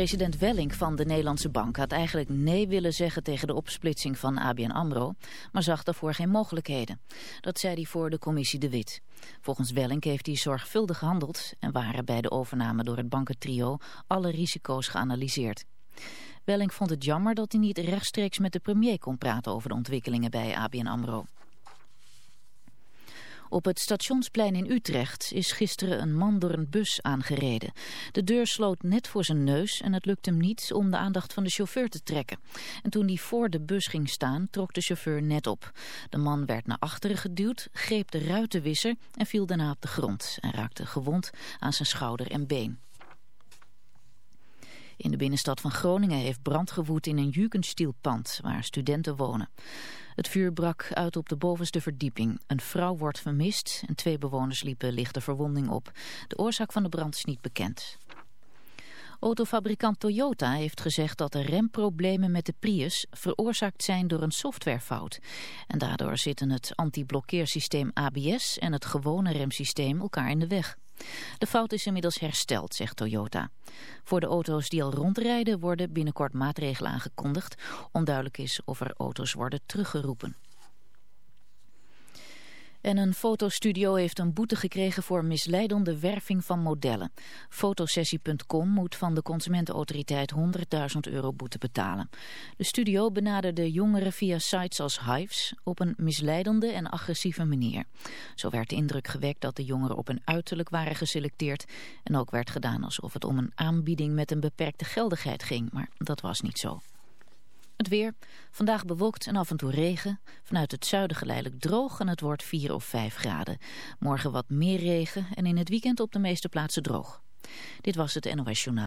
President Wellink van de Nederlandse Bank had eigenlijk nee willen zeggen tegen de opsplitsing van ABN AMRO, maar zag daarvoor geen mogelijkheden. Dat zei hij voor de commissie De Wit. Volgens Wellink heeft hij zorgvuldig gehandeld en waren bij de overname door het bankentrio alle risico's geanalyseerd. Wellink vond het jammer dat hij niet rechtstreeks met de premier kon praten over de ontwikkelingen bij ABN AMRO. Op het stationsplein in Utrecht is gisteren een man door een bus aangereden. De deur sloot net voor zijn neus en het lukte hem niet om de aandacht van de chauffeur te trekken. En toen hij voor de bus ging staan, trok de chauffeur net op. De man werd naar achteren geduwd, greep de ruitenwisser en viel daarna op de grond. En raakte gewond aan zijn schouder en been. In de binnenstad van Groningen heeft brand gewoed in een Jugendstilpand waar studenten wonen. Het vuur brak uit op de bovenste verdieping. Een vrouw wordt vermist en twee bewoners liepen lichte verwonding op. De oorzaak van de brand is niet bekend. Autofabrikant Toyota heeft gezegd dat de remproblemen met de Prius veroorzaakt zijn door een softwarefout. En daardoor zitten het anti-blokkeersysteem ABS en het gewone remsysteem elkaar in de weg. De fout is inmiddels hersteld, zegt Toyota. Voor de auto's die al rondrijden worden binnenkort maatregelen aangekondigd. Onduidelijk is of er auto's worden teruggeroepen. En een fotostudio heeft een boete gekregen voor misleidende werving van modellen. Fotosessie.com moet van de Consumentenautoriteit 100.000 euro boete betalen. De studio benaderde jongeren via sites als Hives op een misleidende en agressieve manier. Zo werd de indruk gewekt dat de jongeren op een uiterlijk waren geselecteerd. En ook werd gedaan alsof het om een aanbieding met een beperkte geldigheid ging, maar dat was niet zo. Het weer. Vandaag bewolkt en af en toe regen. Vanuit het zuiden geleidelijk droog en het wordt 4 of 5 graden. Morgen wat meer regen en in het weekend op de meeste plaatsen droog. Dit was het NOS Journaal.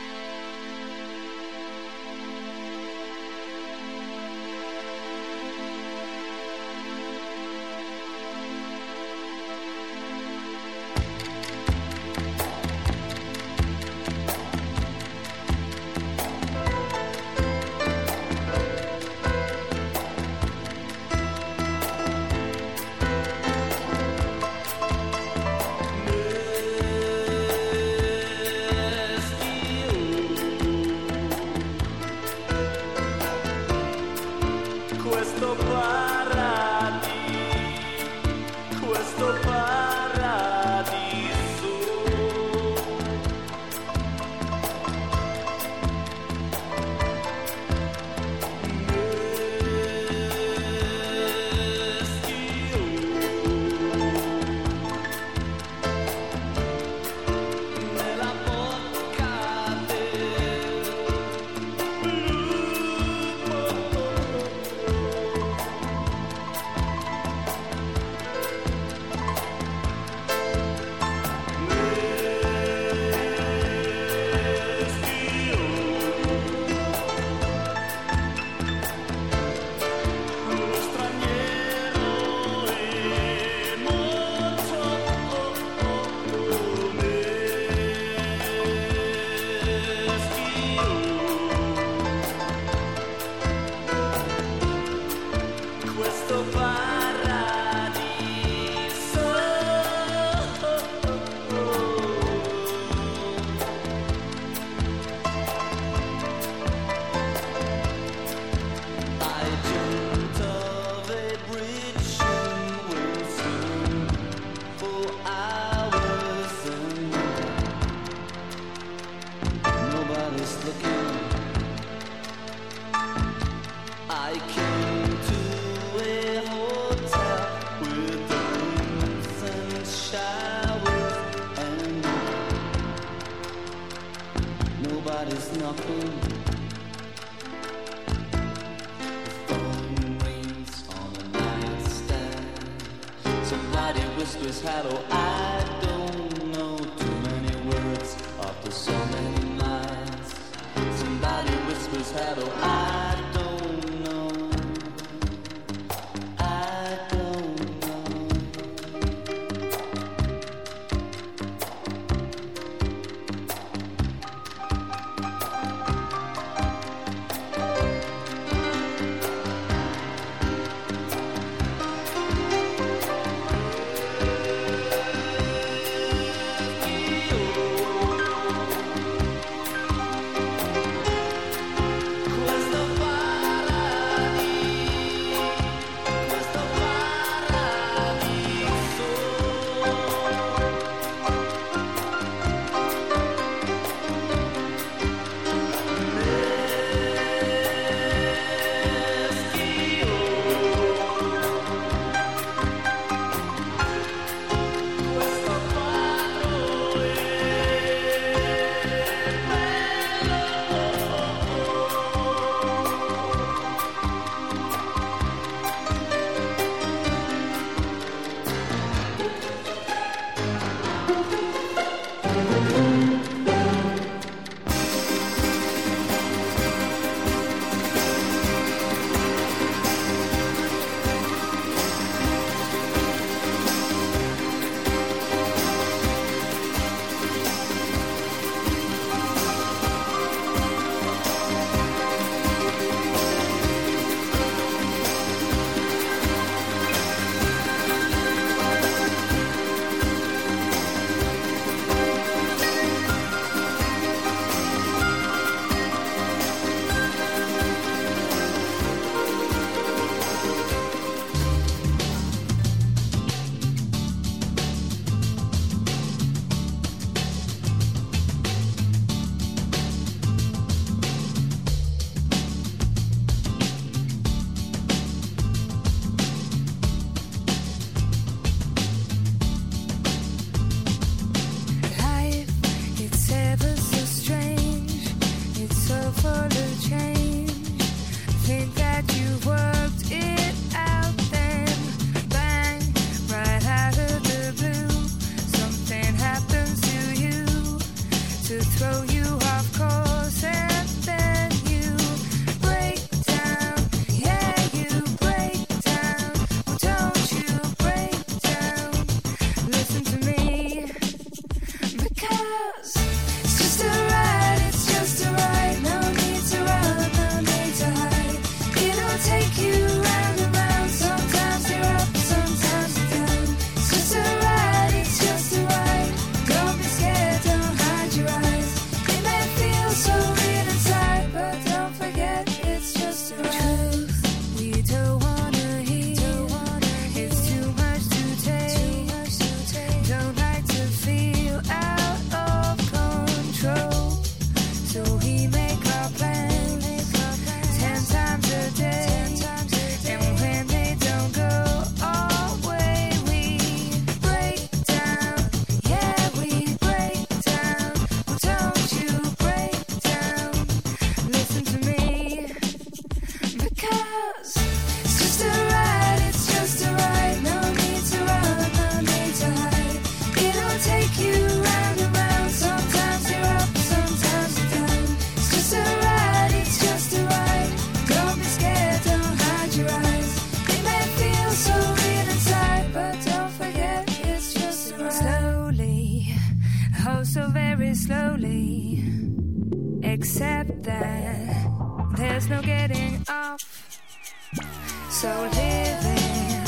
Living,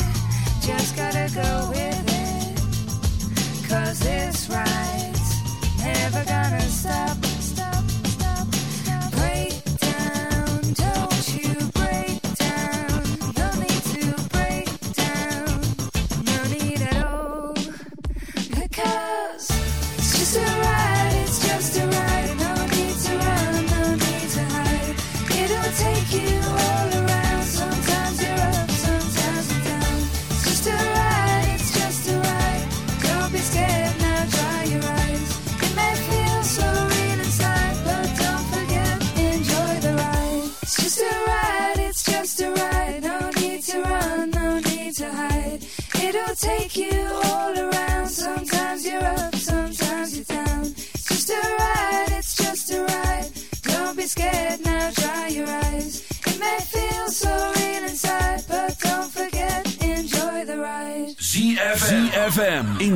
just gotta go with it. Cause this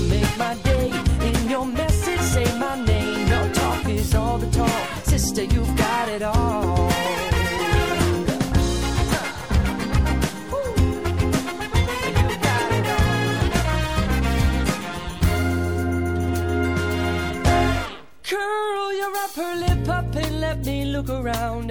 Make my day. In your message, say my name. Talk is all the talk. Sister, you've got it all. Curl your upper lip up and let me look around.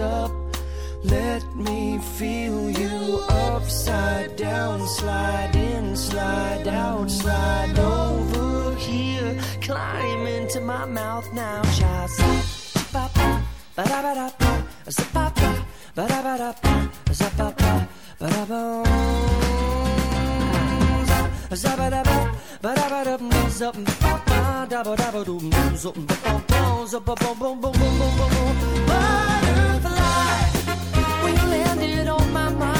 up. Let me feel you upside down, slide in, slide out, slide over here. Climb into my mouth now, child will end it on my mind.